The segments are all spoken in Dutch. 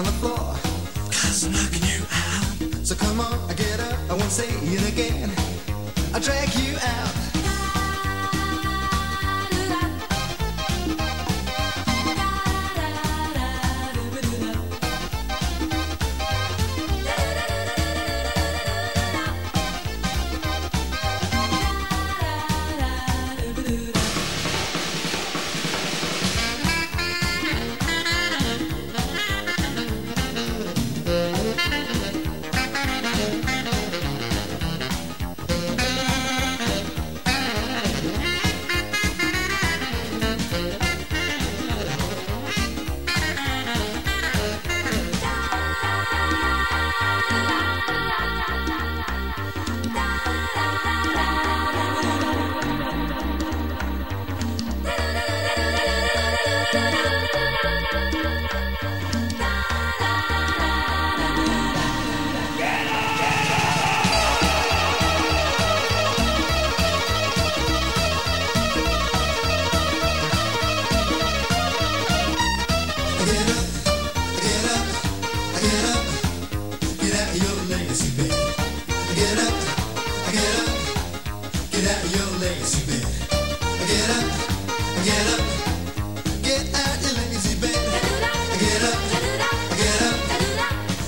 on the floor. Cause I'm knocking you out. So come on, I get up, I won't say it again. I'll drag you out.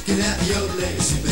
Get out your lazy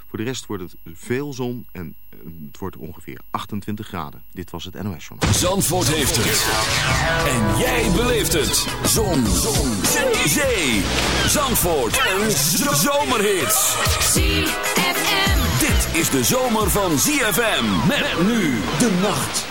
Voor de rest wordt het veel zon en eh, het wordt ongeveer 28 graden. Dit was het NOS Journal. Zandvoort heeft het. En jij beleeft het. Zon. zon. Zee. zee. Zandvoort. Een zomerhit. ZFM. Dit is de zomer van ZFM. Met nu de nacht.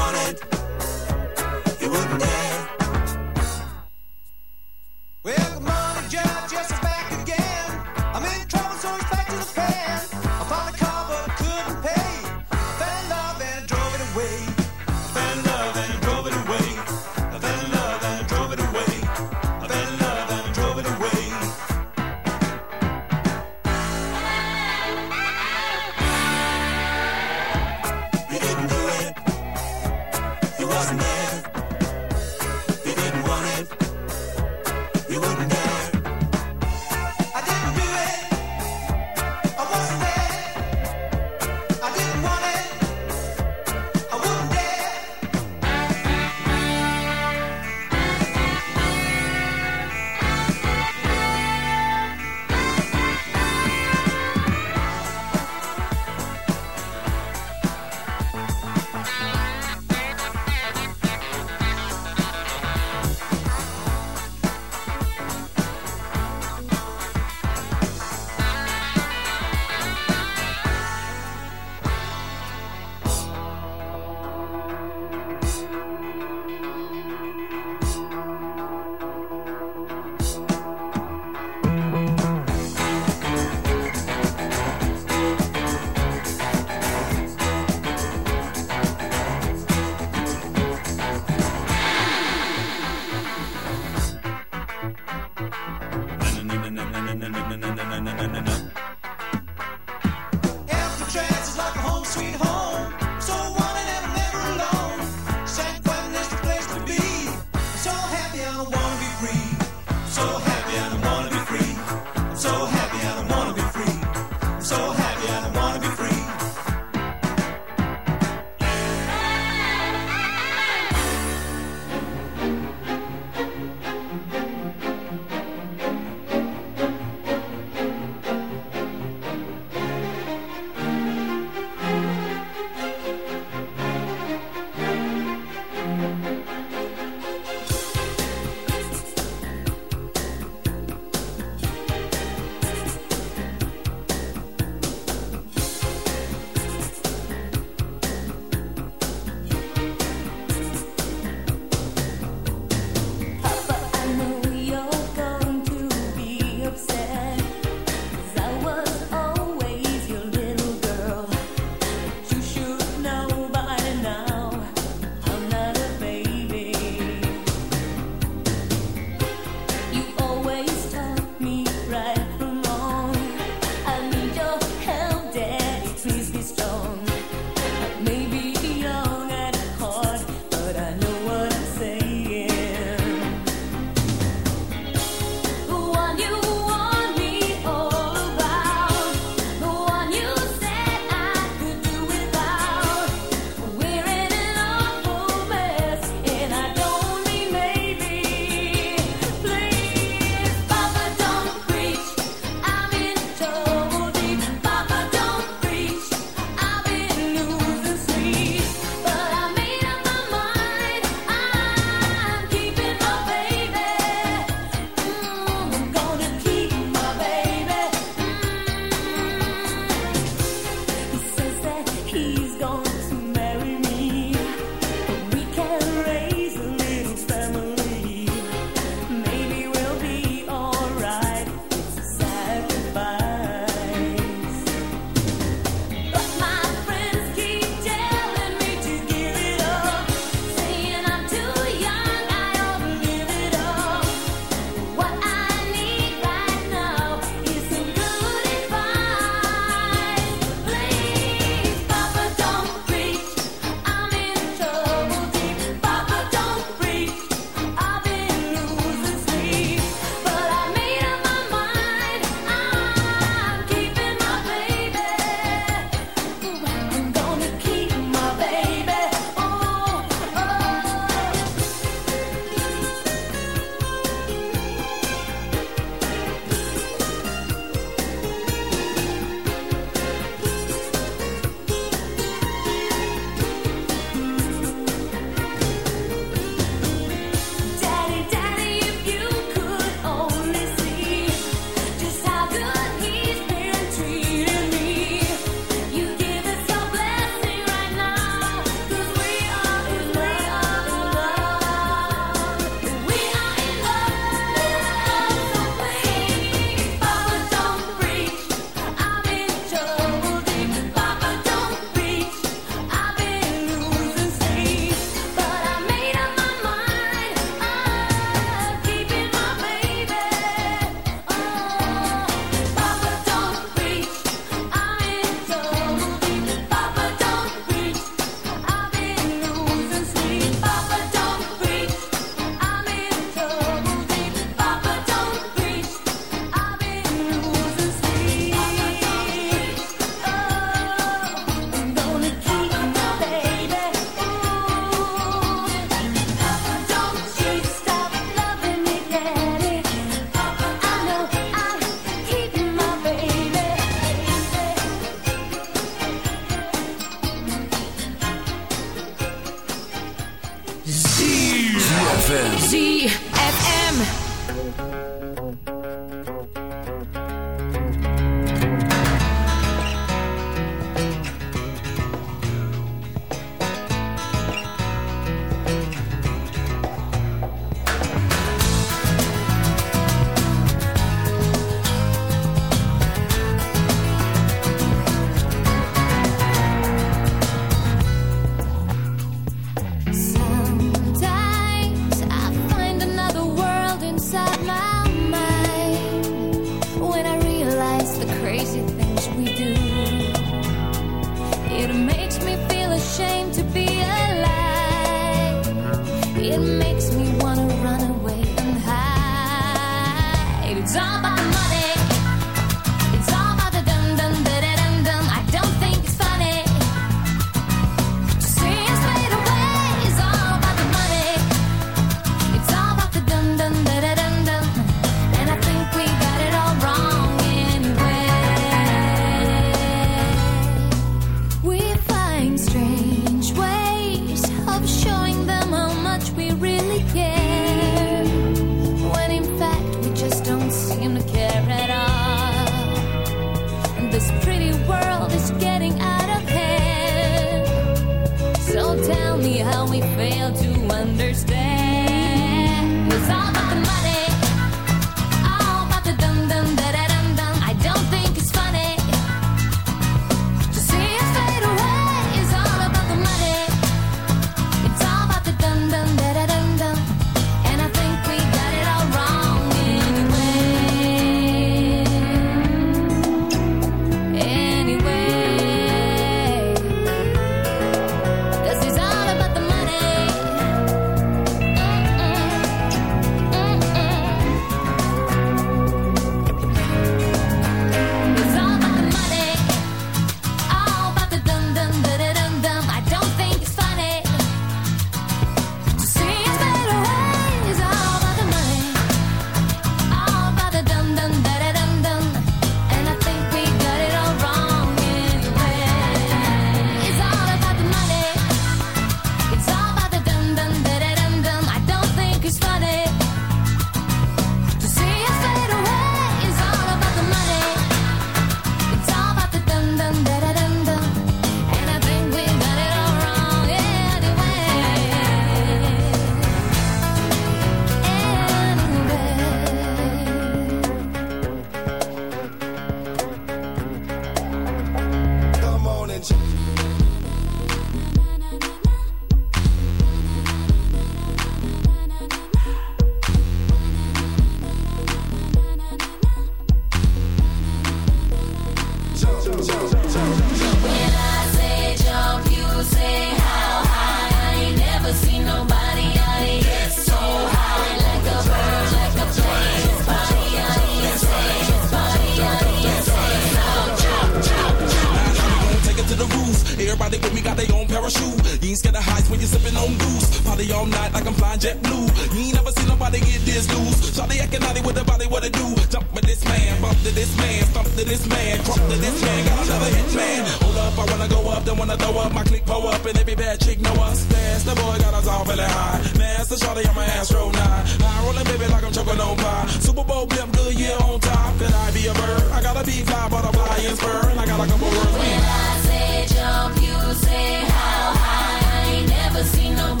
all night like I'm flying jet blue. You ain't never seen nobody get this loose. Shawty acting naughty with the body, what it do? Jump with this man, bump to this man, thump to this man, crump to this man, got another hit man. Hold up, I wanna go up, don't wanna throw up. My click pull up, and every bad chick know us. That's the boy got us all really high. Master Charlie, I'm an astro nine. High rolling, baby, like I'm choking on pie. Super Bowl blimp, good year on top. Could I be a bird? I gotta be fly, butterfly, and spur. And I got a couple words. When I say jump, you say how high. I ain't never seen nobody.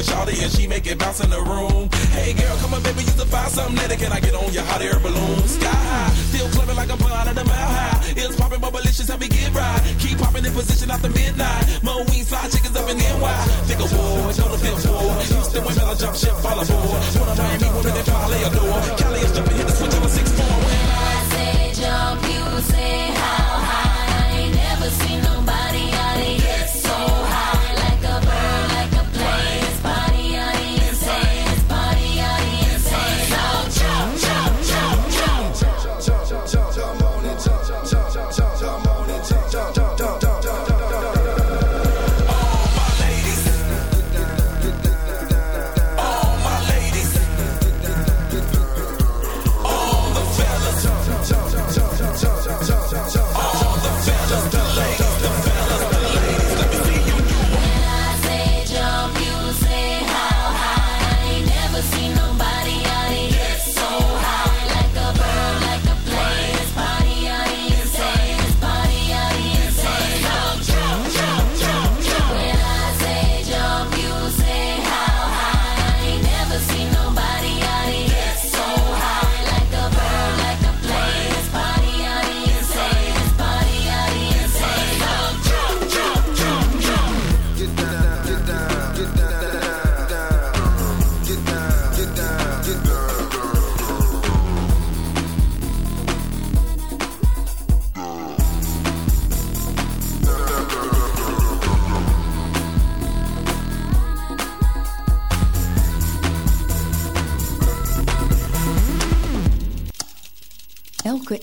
with Shawty and she make it bounce in the room. Hey girl, come on, baby, you can find something later. Can I get on your hot air balloon? Sky high, still clubbing like a blind at the mile high. It's popping, but malicious, help me get right. Keep popping in position after midnight. Mo wings fly, chickens up in NY. Think of war, know the fifth floor. Houston women, I jump ship, fall aboard. One of Miami women, they parlay adore. Cali is jumping, hit the switch on a six four. When I say jump, you say high.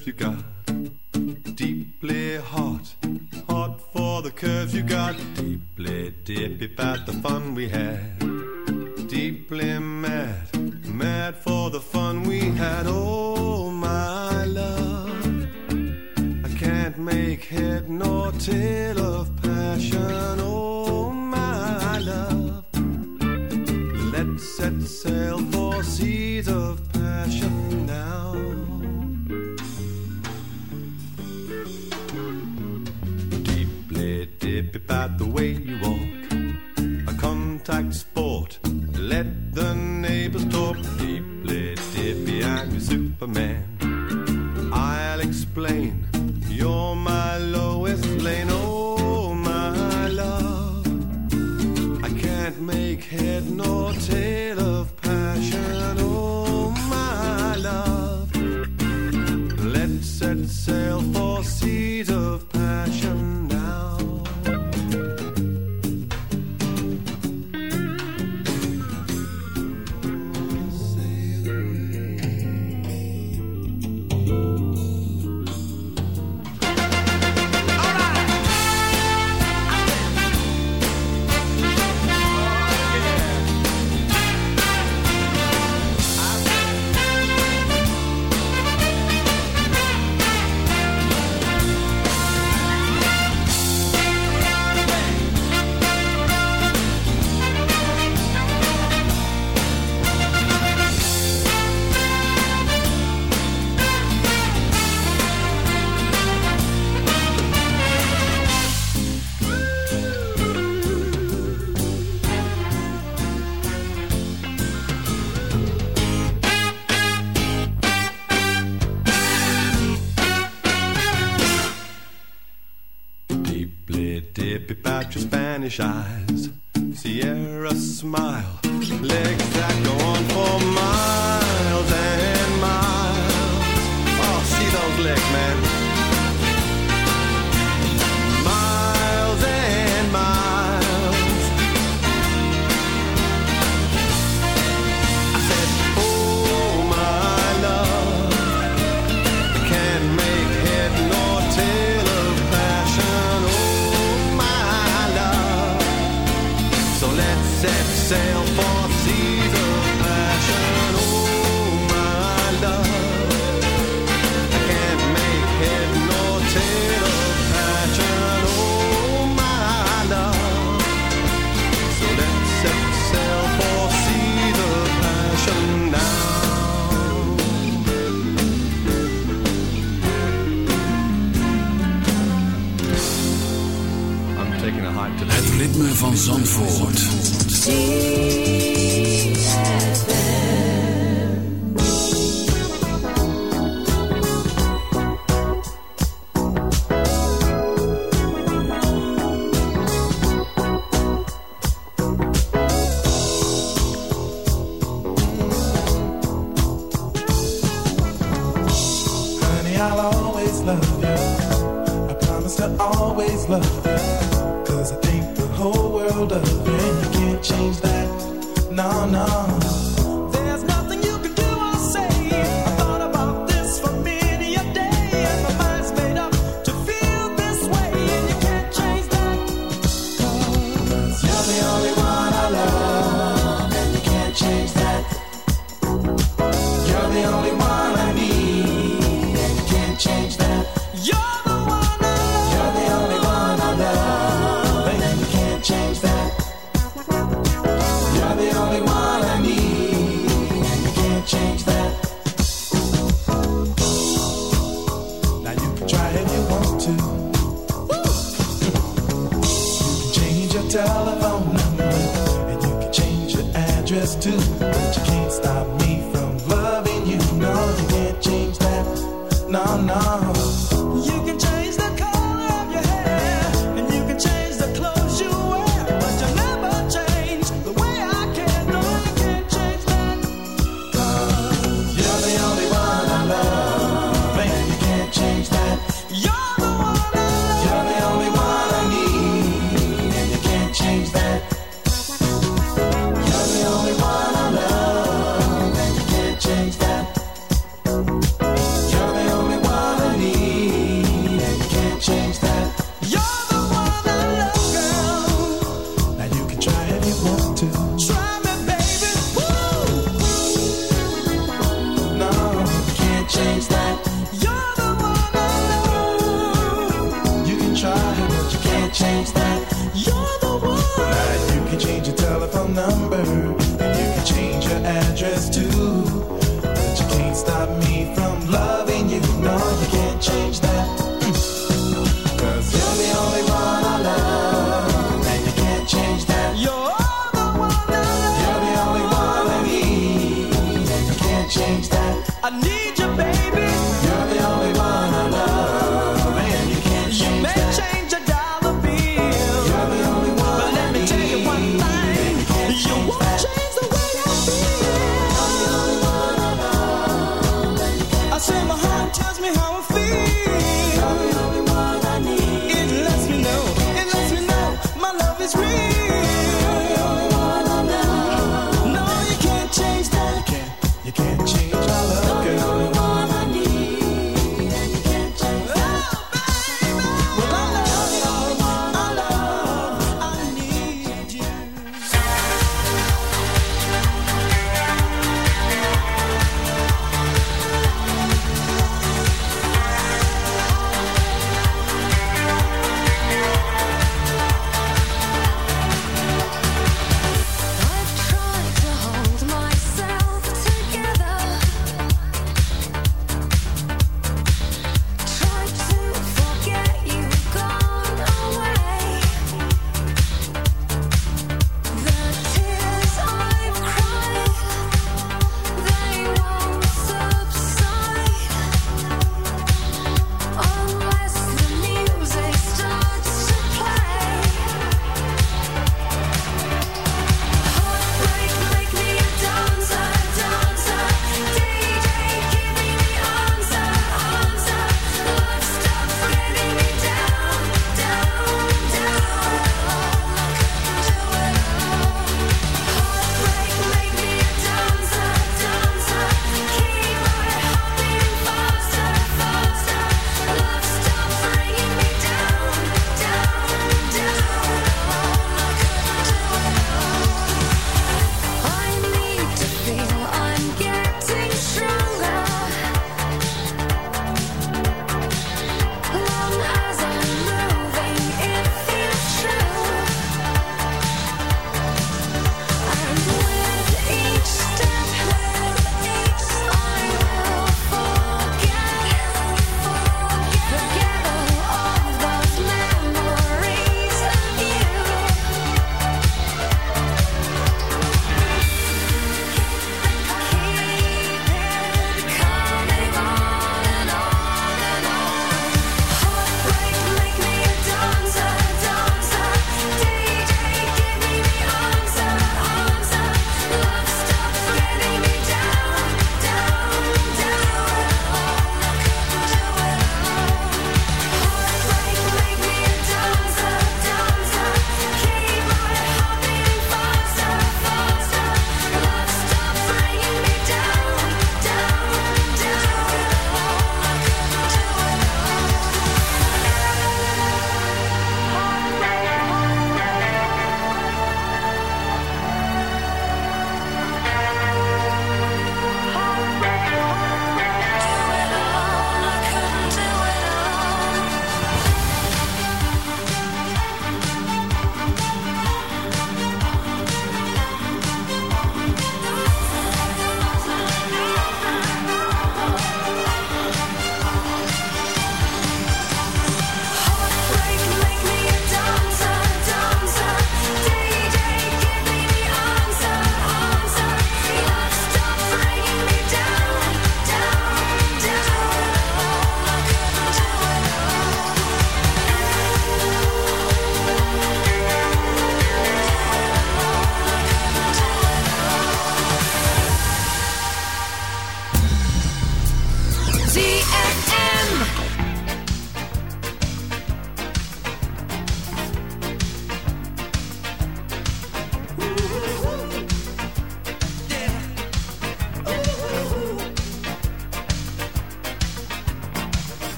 curve you got. Deeply hot, hot for the curve you got. Deeply dippy about the fun we had. Deeply mad, mad for the fun we had. Oh. Spanish eyes. Sierra smile. No, no.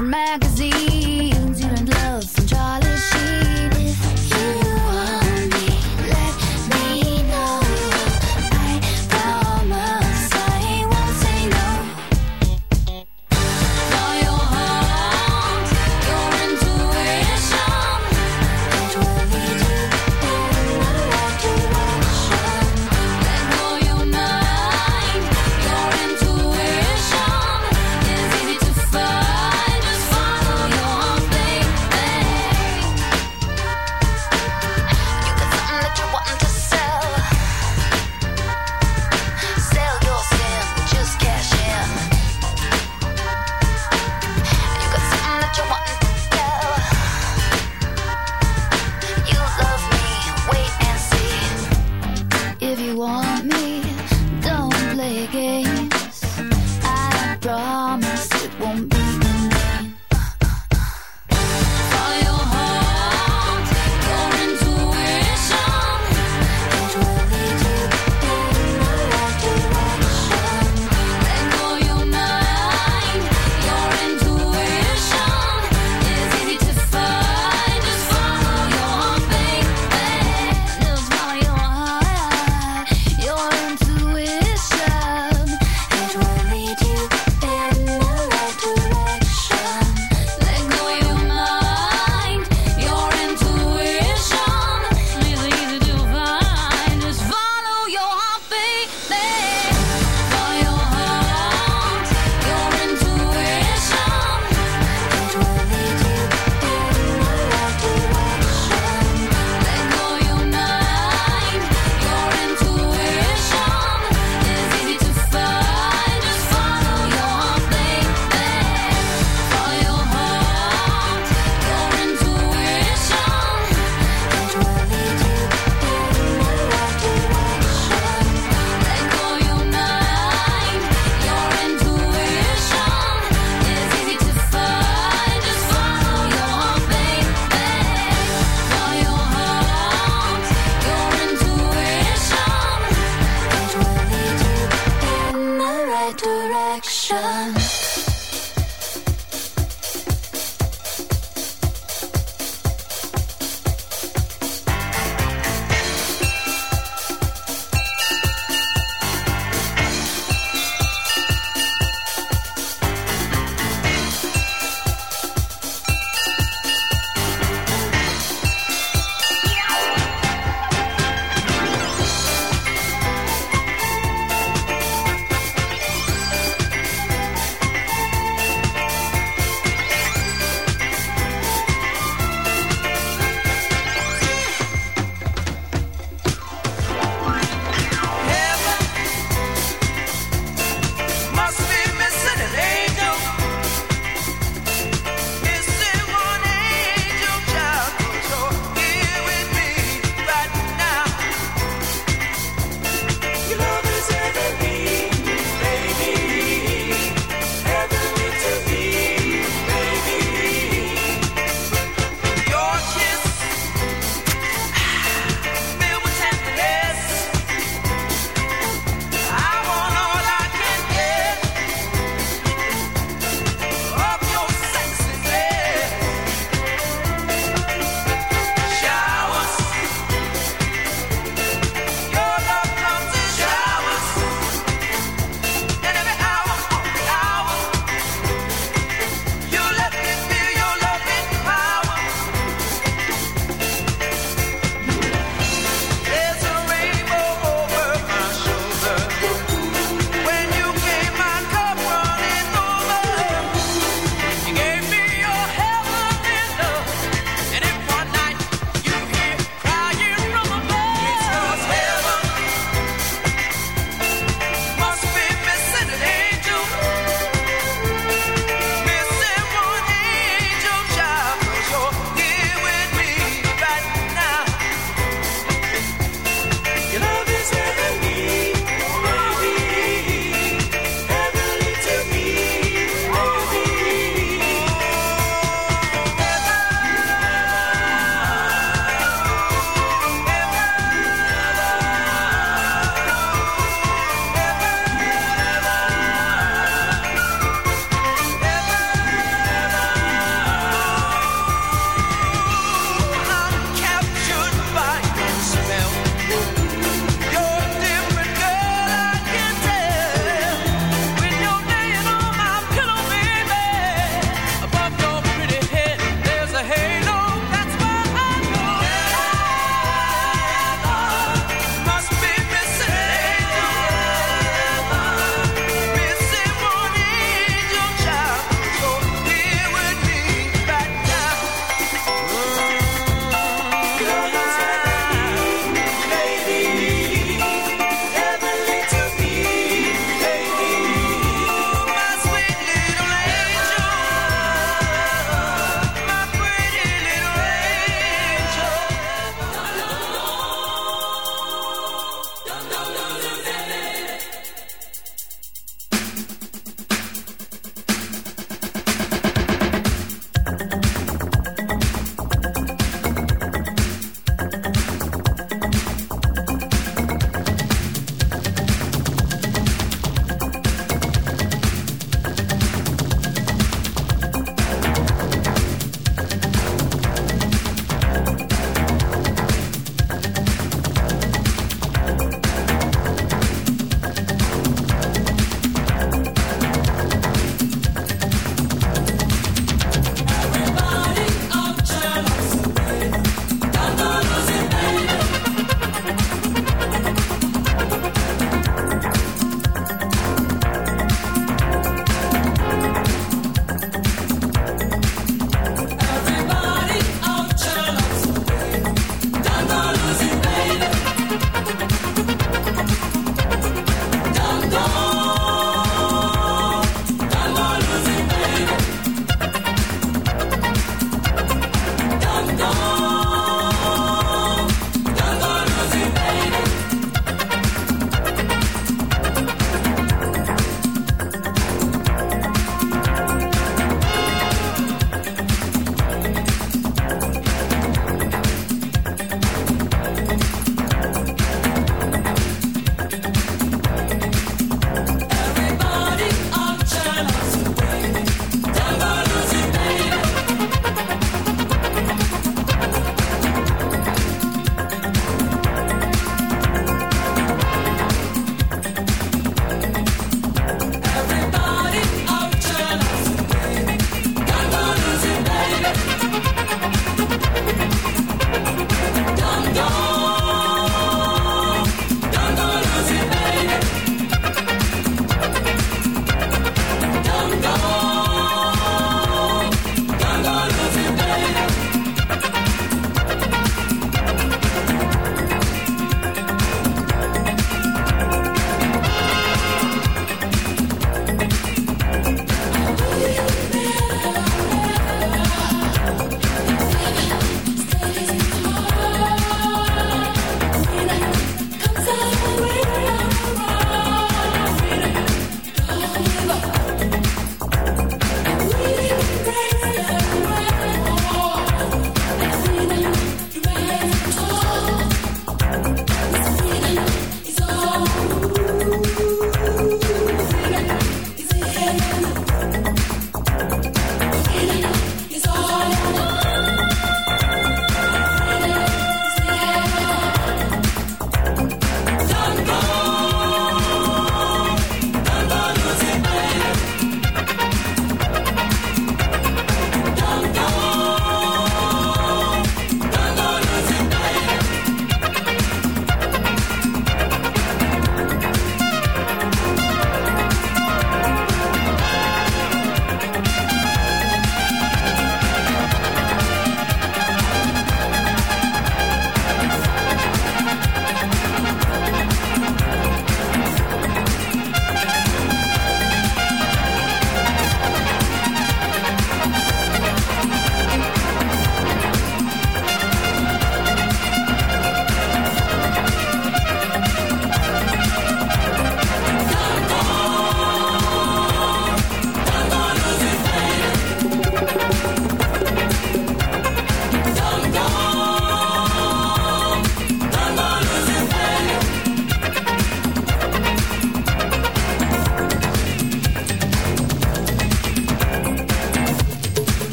from magazines.